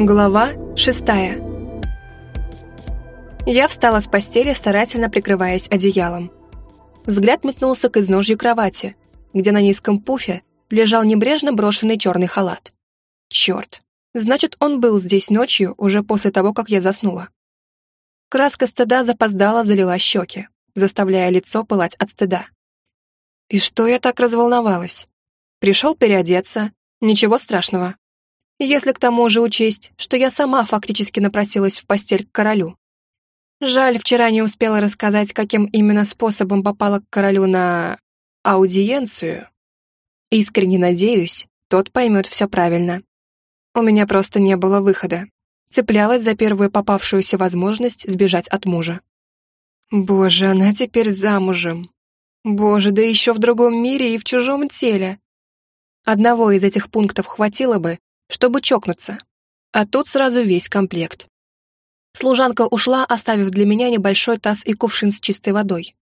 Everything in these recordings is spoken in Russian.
Глава шестая. Я встала с постели, старательно прикрываясь одеялом. Взгляд метнулся к изножью кровати, где на низком пуфе лежал небрежно брошенный черный халат. Черт, значит, он был здесь ночью, уже после того, как я заснула. Краска стыда запоздала залила щеки, заставляя лицо пылать от стыда. И что я так разволновалась? Пришел переодеться, ничего страшного. Если к тому же учесть, что я сама фактически напросилась в постель к королю. Жаль, вчера не успела рассказать, каким именно способом попала к королю на... аудиенцию. Искренне надеюсь, тот поймет все правильно. У меня просто не было выхода. Цеплялась за первую попавшуюся возможность сбежать от мужа. Боже, она теперь замужем. Боже, да еще в другом мире и в чужом теле. Одного из этих пунктов хватило бы, чтобы чокнуться. А тут сразу весь комплект. Служанка ушла, оставив для меня небольшой таз и кувшин с чистой водой.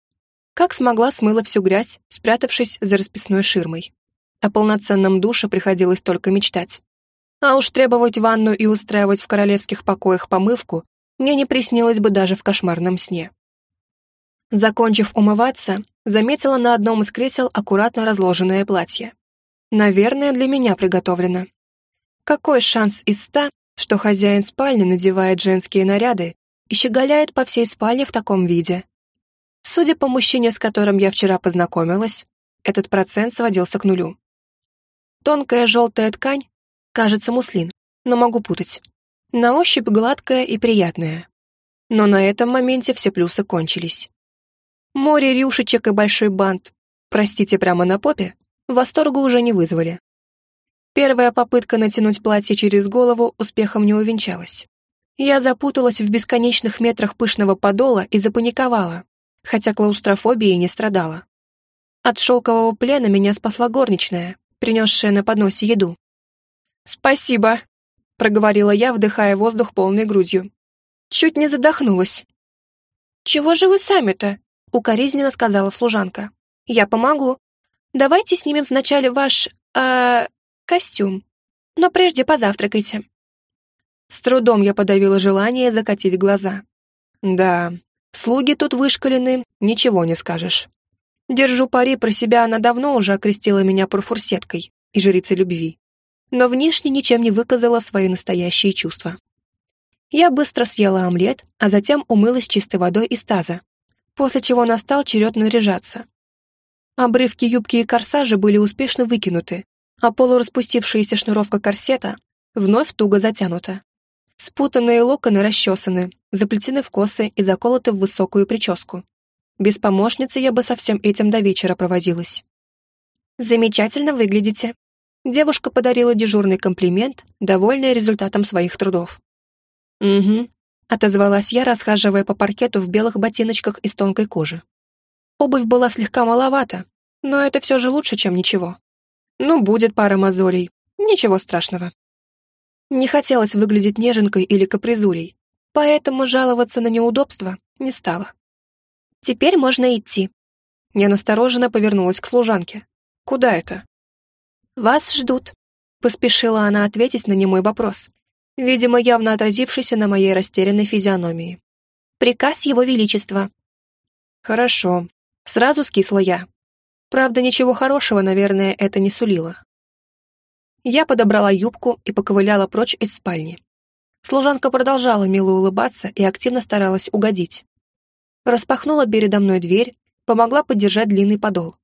Как смогла, смыла всю грязь, спрятавшись за расписной ширмой. О полноценном душе приходилось только мечтать. А уж требовать ванну и устраивать в королевских покоях помывку мне не приснилось бы даже в кошмарном сне. Закончив умываться, заметила на одном из кресел аккуратно разложенное платье. Наверное, для меня приготовлено. Какой шанс из ста, что хозяин спальни надевает женские наряды и щеголяет по всей спальне в таком виде? Судя по мужчине, с которым я вчера познакомилась, этот процент сводился к нулю. Тонкая желтая ткань, кажется, муслин, но могу путать. На ощупь гладкая и приятная. Но на этом моменте все плюсы кончились. Море рюшечек и большой бант, простите, прямо на попе, восторга уже не вызвали. Первая попытка натянуть платье через голову успехом не увенчалась. Я запуталась в бесконечных метрах пышного подола и запаниковала, хотя клаустрофобией не страдала. От шелкового плена меня спасла горничная, принесшая на подносе еду. «Спасибо», — проговорила я, вдыхая воздух полной грудью. Чуть не задохнулась. «Чего же вы сами-то?» — укоризненно сказала служанка. «Я помогу. Давайте снимем вначале ваш... э костюм. Но прежде позавтракайте». С трудом я подавила желание закатить глаза. Да, слуги тут вышкалены, ничего не скажешь. Держу пари про себя, она давно уже окрестила меня парфурсеткой и жрицей любви. Но внешне ничем не выказала свои настоящие чувства. Я быстро съела омлет, а затем умылась чистой водой из таза, после чего настал черед наряжаться. Обрывки юбки и корсажа были успешно выкинуты, а полураспустившаяся шнуровка корсета вновь туго затянута. Спутанные локоны расчесаны, заплетены в косы и заколоты в высокую прическу. Без помощницы я бы со всем этим до вечера провозилась. «Замечательно выглядите». Девушка подарила дежурный комплимент, довольная результатом своих трудов. «Угу», — отозвалась я, расхаживая по паркету в белых ботиночках из тонкой кожи. Обувь была слегка маловата, но это все же лучше, чем ничего. Ну, будет пара мозолей. Ничего страшного. Не хотелось выглядеть неженкой или капризулей, поэтому жаловаться на неудобства не стала. Теперь можно идти. Я настороженно повернулась к служанке. Куда это? Вас ждут. Поспешила она ответить на немой вопрос, видимо, явно отразившийся на моей растерянной физиономии. Приказ Его Величества. Хорошо. Сразу скисла я. Правда, ничего хорошего, наверное, это не сулило. Я подобрала юбку и поковыляла прочь из спальни. Служанка продолжала мило улыбаться и активно старалась угодить. Распахнула передо мной дверь, помогла поддержать длинный подол.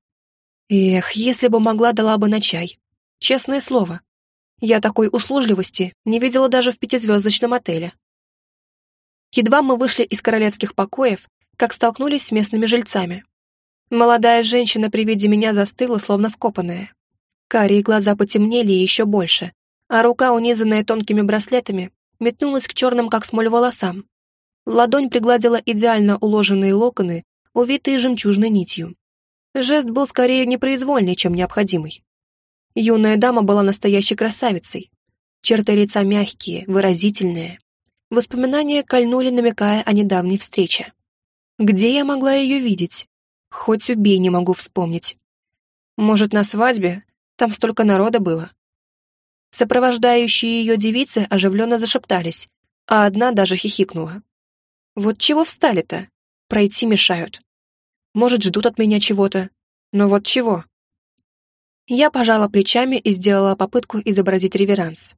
Эх, если бы могла, дала бы на чай. Честное слово. Я такой услужливости не видела даже в пятизвездочном отеле. Едва мы вышли из королевских покоев, как столкнулись с местными жильцами. Молодая женщина при виде меня застыла, словно вкопанная. Карие глаза потемнели еще больше, а рука, унизанная тонкими браслетами, метнулась к черным, как смоль, волосам. Ладонь пригладила идеально уложенные локоны, увитые жемчужной нитью. Жест был скорее непроизвольный, чем необходимый. Юная дама была настоящей красавицей. Черты лица мягкие, выразительные. Воспоминания кольнули, намекая о недавней встрече. Где я могла ее видеть? Хоть убей, не могу вспомнить. Может, на свадьбе? Там столько народа было. Сопровождающие ее девицы оживленно зашептались, а одна даже хихикнула. Вот чего встали-то? Пройти мешают. Может, ждут от меня чего-то. Но вот чего? Я пожала плечами и сделала попытку изобразить реверанс.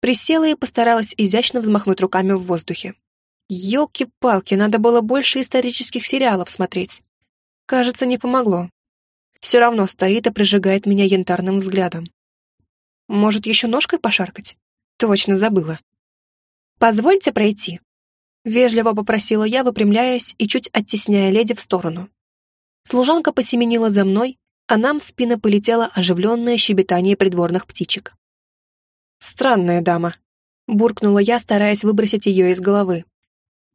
Присела и постаралась изящно взмахнуть руками в воздухе. Ёлки-палки, надо было больше исторических сериалов смотреть. Кажется, не помогло. Все равно стоит и прижигает меня янтарным взглядом. Может, еще ножкой пошаркать? Точно забыла. «Позвольте пройти», — вежливо попросила я, выпрямляясь и чуть оттесняя леди в сторону. Служанка посеменила за мной, а нам в спины полетело оживленное щебетание придворных птичек. «Странная дама», — буркнула я, стараясь выбросить ее из головы.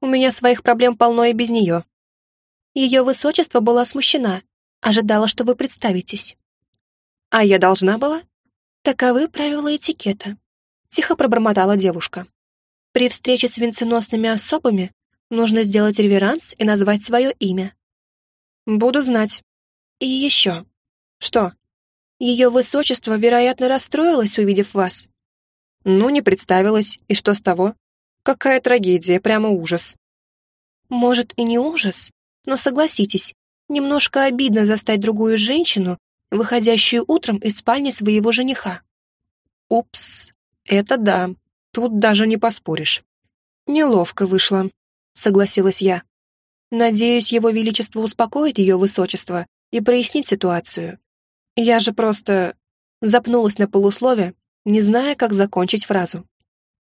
«У меня своих проблем полно и без нее». Ее высочество была смущена, ожидала, что вы представитесь. «А я должна была?» Таковы правила этикета. Тихо пробормотала девушка. При встрече с венценосными особами нужно сделать реверанс и назвать свое имя. Буду знать. И еще. Что? Ее высочество, вероятно, расстроилось, увидев вас. Ну, не представилась. И что с того? Какая трагедия, прямо ужас. Может, и не ужас, но согласитесь, немножко обидно застать другую женщину выходящую утром из спальни своего жениха. Упс, это да, тут даже не поспоришь. Неловко вышло, согласилась я. Надеюсь, его величество успокоит ее высочество и прояснит ситуацию. Я же просто запнулась на полуслове, не зная, как закончить фразу.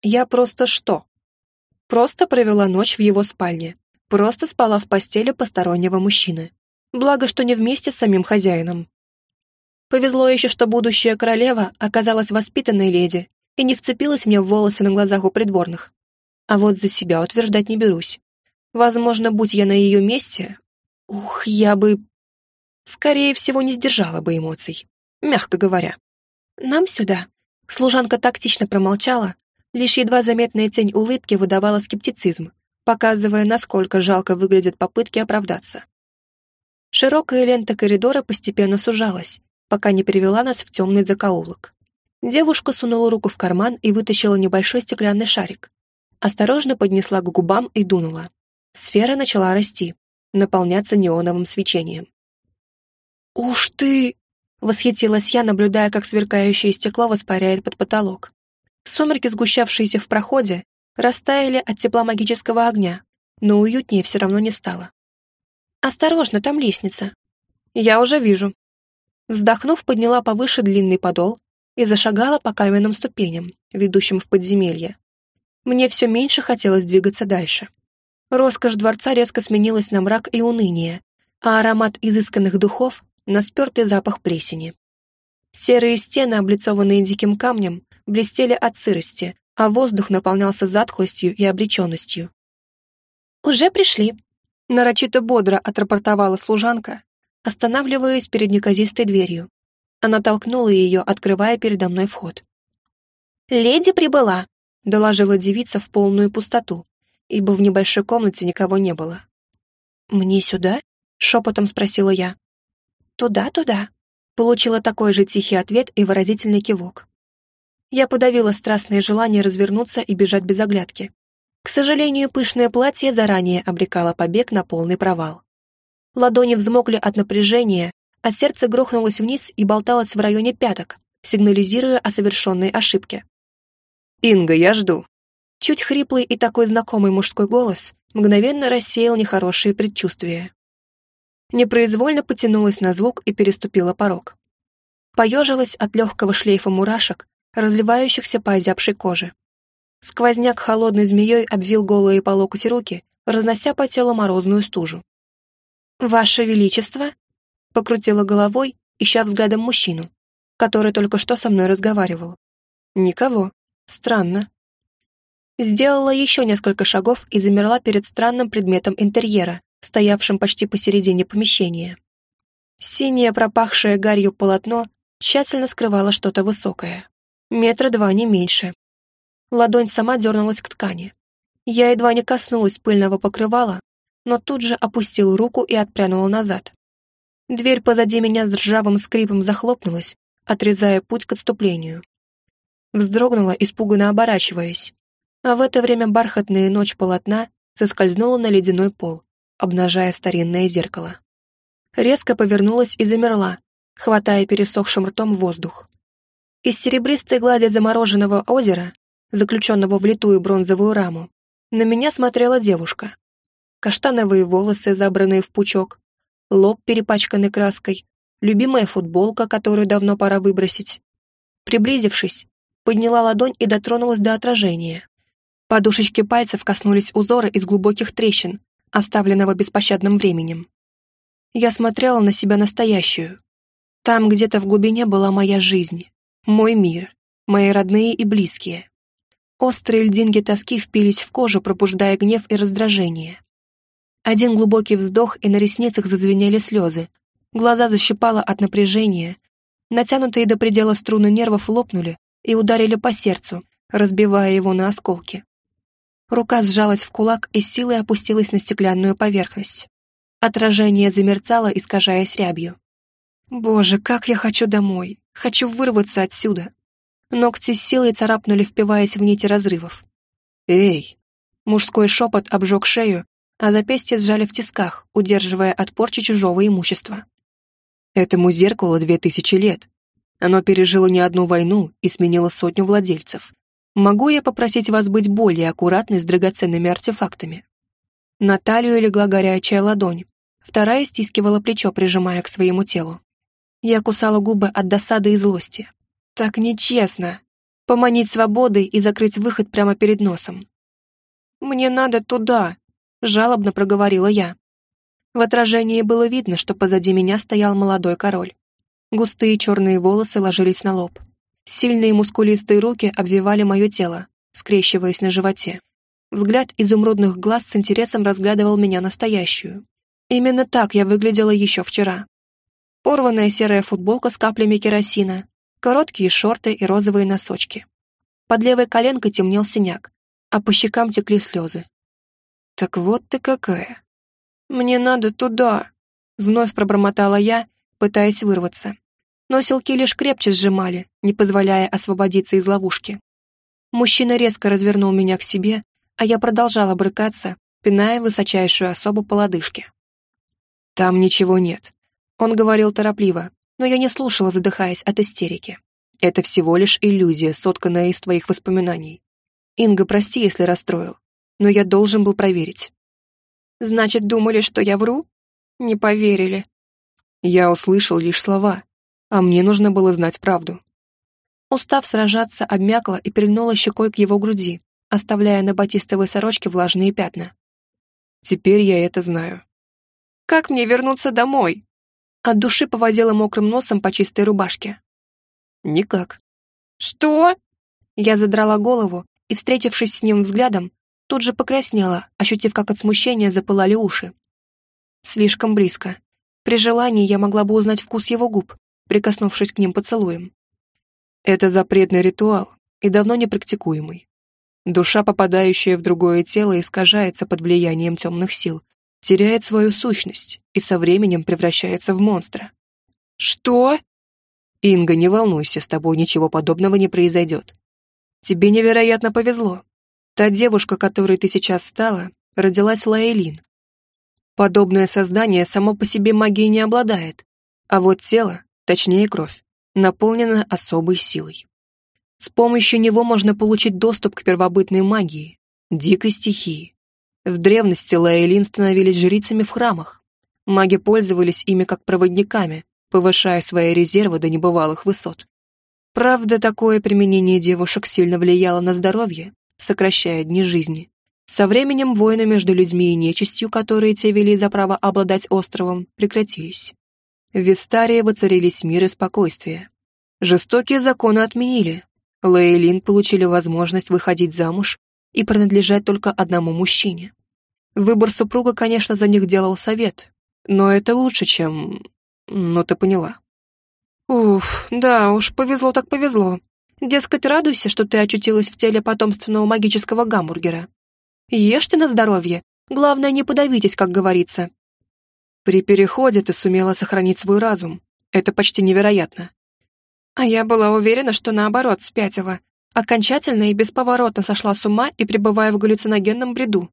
Я просто что? Просто провела ночь в его спальне, просто спала в постели постороннего мужчины. Благо, что не вместе с самим хозяином. Повезло еще, что будущая королева оказалась воспитанной леди и не вцепилась мне в волосы на глазах у придворных. А вот за себя утверждать не берусь. Возможно, будь я на ее месте, ух, я бы... Скорее всего, не сдержала бы эмоций, мягко говоря. «Нам сюда». Служанка тактично промолчала, лишь едва заметная тень улыбки выдавала скептицизм, показывая, насколько жалко выглядят попытки оправдаться. Широкая лента коридора постепенно сужалась, пока не привела нас в темный закоулок. Девушка сунула руку в карман и вытащила небольшой стеклянный шарик. Осторожно поднесла к губам и дунула. Сфера начала расти, наполняться неоновым свечением. «Уж ты!» — восхитилась я, наблюдая, как сверкающее стекло воспаряет под потолок. Сумерки, сгущавшиеся в проходе, растаяли от тепла магического огня, но уютнее все равно не стало. «Осторожно, там лестница». «Я уже вижу», Вздохнув, подняла повыше длинный подол и зашагала по каменным ступеням, ведущим в подземелье. Мне все меньше хотелось двигаться дальше. Роскошь дворца резко сменилась на мрак и уныние, а аромат изысканных духов — на спертый запах плесени. Серые стены, облицованные диким камнем, блестели от сырости, а воздух наполнялся затхлостью и обреченностью. «Уже пришли», — нарочито бодро отрапортовала служанка, останавливаясь перед неказистой дверью. Она толкнула ее, открывая передо мной вход. «Леди прибыла», — доложила девица в полную пустоту, ибо в небольшой комнате никого не было. «Мне сюда?» — шепотом спросила я. «Туда, туда», — получила такой же тихий ответ и выразительный кивок. Я подавила страстное желание развернуться и бежать без оглядки. К сожалению, пышное платье заранее обрекало побег на полный провал. Ладони взмокли от напряжения, а сердце грохнулось вниз и болталось в районе пяток, сигнализируя о совершенной ошибке. «Инга, я жду». Чуть хриплый и такой знакомый мужской голос мгновенно рассеял нехорошие предчувствия. Непроизвольно потянулась на звук и переступила порог. Поежилась от легкого шлейфа мурашек, разливающихся по озябшей коже. Сквозняк холодной змеей обвил голые по локоть руки, разнося по телу морозную стужу. «Ваше Величество?» Покрутила головой, ища взглядом мужчину, который только что со мной разговаривал. «Никого. Странно». Сделала еще несколько шагов и замерла перед странным предметом интерьера, стоявшим почти посередине помещения. Синее пропахшее гарью полотно тщательно скрывало что-то высокое. Метра два, не меньше. Ладонь сама дернулась к ткани. Я едва не коснулась пыльного покрывала, но тут же опустил руку и отпрянул назад. Дверь позади меня с ржавым скрипом захлопнулась, отрезая путь к отступлению. Вздрогнула, испуганно оборачиваясь. А в это время бархатная ночь полотна соскользнула на ледяной пол, обнажая старинное зеркало. Резко повернулась и замерла, хватая пересохшим ртом воздух. Из серебристой глади замороженного озера, заключенного в литую бронзовую раму, на меня смотрела девушка. Каштановые волосы, забранные в пучок, лоб, перепачканный краской, любимая футболка, которую давно пора выбросить. Приблизившись, подняла ладонь и дотронулась до отражения. Подушечки пальцев коснулись узора из глубоких трещин, оставленного беспощадным временем. Я смотрела на себя настоящую. Там где-то в глубине была моя жизнь, мой мир, мои родные и близкие. Острые льдинки тоски впились в кожу, пробуждая гнев и раздражение. Один глубокий вздох, и на ресницах зазвенели слезы. Глаза защипало от напряжения. Натянутые до предела струны нервов лопнули и ударили по сердцу, разбивая его на осколки. Рука сжалась в кулак и силой опустилась на стеклянную поверхность. Отражение замерцало, искажаясь рябью. «Боже, как я хочу домой! Хочу вырваться отсюда!» Ногти с силой царапнули, впиваясь в нити разрывов. «Эй!» Мужской шепот обжег шею, а запястья сжали в тисках, удерживая от порчи чужого имущества. Этому зеркалу две тысячи лет. Оно пережило не одну войну и сменило сотню владельцев. Могу я попросить вас быть более аккуратной с драгоценными артефактами?» На талию легла горячая ладонь, вторая стискивала плечо, прижимая к своему телу. Я кусала губы от досады и злости. Так нечестно. Поманить свободой и закрыть выход прямо перед носом. «Мне надо туда», жалобно проговорила я. В отражении было видно, что позади меня стоял молодой король. Густые черные волосы ложились на лоб. Сильные мускулистые руки обвивали мое тело, скрещиваясь на животе. Взгляд изумрудных глаз с интересом разглядывал меня настоящую. Именно так я выглядела еще вчера. Порванная серая футболка с каплями керосина, короткие шорты и розовые носочки. Под левой коленкой темнел синяк, а по щекам текли слезы. «Так вот ты какая!» «Мне надо туда!» Вновь пробормотала я, пытаясь вырваться. Но селки лишь крепче сжимали, не позволяя освободиться из ловушки. Мужчина резко развернул меня к себе, а я продолжала брыкаться, пиная высочайшую особу по лодыжке. «Там ничего нет», — он говорил торопливо, но я не слушала, задыхаясь от истерики. «Это всего лишь иллюзия, сотканная из твоих воспоминаний. Инга, прости, если расстроил но я должен был проверить. Значит, думали, что я вру? Не поверили. Я услышал лишь слова, а мне нужно было знать правду. Устав сражаться, обмякла и прильнула щекой к его груди, оставляя на батистовой сорочке влажные пятна. Теперь я это знаю. Как мне вернуться домой? От души повозила мокрым носом по чистой рубашке. Никак. Что? Я задрала голову и, встретившись с ним взглядом, тут же покраснела, ощутив, как от смущения запылали уши. Слишком близко. При желании я могла бы узнать вкус его губ, прикоснувшись к ним поцелуем. Это запретный ритуал и давно не практикуемый. Душа, попадающая в другое тело, искажается под влиянием темных сил, теряет свою сущность и со временем превращается в монстра. «Что?» «Инга, не волнуйся, с тобой ничего подобного не произойдет. Тебе невероятно повезло. Та девушка, которой ты сейчас стала, родилась Лаэлин. Подобное создание само по себе магией не обладает, а вот тело, точнее кровь, наполнено особой силой. С помощью него можно получить доступ к первобытной магии, дикой стихии. В древности Лаэлин становились жрицами в храмах. Маги пользовались ими как проводниками, повышая свои резервы до небывалых высот. Правда, такое применение девушек сильно влияло на здоровье, сокращая дни жизни. Со временем войны между людьми и нечистью, которые те вели за право обладать островом, прекратились. В Вистарии воцарились мир и спокойствие. Жестокие законы отменили. Лейлин получили возможность выходить замуж и принадлежать только одному мужчине. Выбор супруга, конечно, за них делал совет, но это лучше, чем... Ну, ты поняла. Уф, да уж, повезло так повезло. Дескать, радуйся, что ты очутилась в теле потомственного магического гамбургера. Ешьте на здоровье. Главное, не подавитесь, как говорится. При переходе ты сумела сохранить свой разум. Это почти невероятно. А я была уверена, что наоборот спятила. Окончательно и бесповоротно сошла с ума и пребывая в галлюциногенном бреду.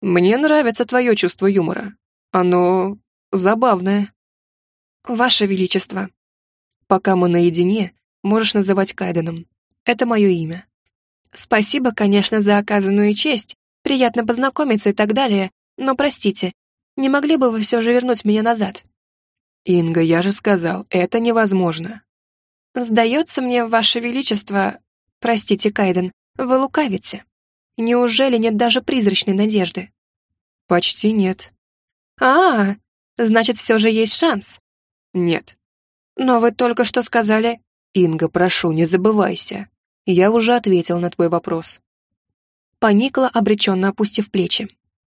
Мне нравится твое чувство юмора. Оно забавное. Ваше Величество. Пока мы наедине, можешь называть Кайденом. Это мое имя. Спасибо, конечно, за оказанную честь. Приятно познакомиться и так далее. Но простите, не могли бы вы все же вернуть меня назад? Инга, я же сказал, это невозможно. Сдается мне, Ваше Величество... Простите, Кайден, вы лукавите. Неужели нет даже призрачной надежды? Почти нет. А, значит, все же есть шанс. Нет. Но вы только что сказали... Инга, прошу, не забывайся. Я уже ответил на твой вопрос. Поникла, обреченно опустив плечи.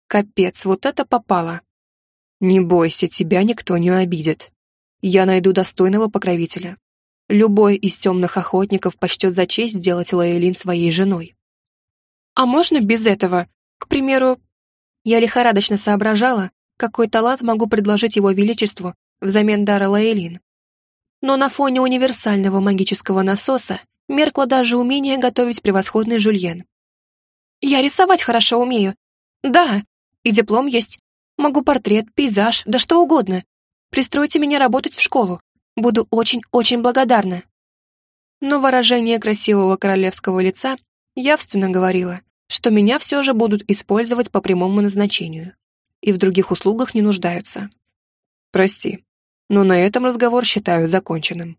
Капец, вот это попало. Не бойся, тебя никто не обидит. Я найду достойного покровителя. Любой из темных охотников почтет за честь сделать Лаэлин своей женой. А можно без этого? К примеру, я лихорадочно соображала, какой талант могу предложить его величеству взамен дара Лаэлин. Но на фоне универсального магического насоса меркло даже умение готовить превосходный жульен. Я рисовать хорошо умею. Да, и диплом есть. Могу портрет, пейзаж, да что угодно. Пристройте меня работать в школу. Буду очень-очень благодарна». Но выражение красивого королевского лица явственно говорило, что меня все же будут использовать по прямому назначению и в других услугах не нуждаются. Прости, но на этом разговор считаю законченным.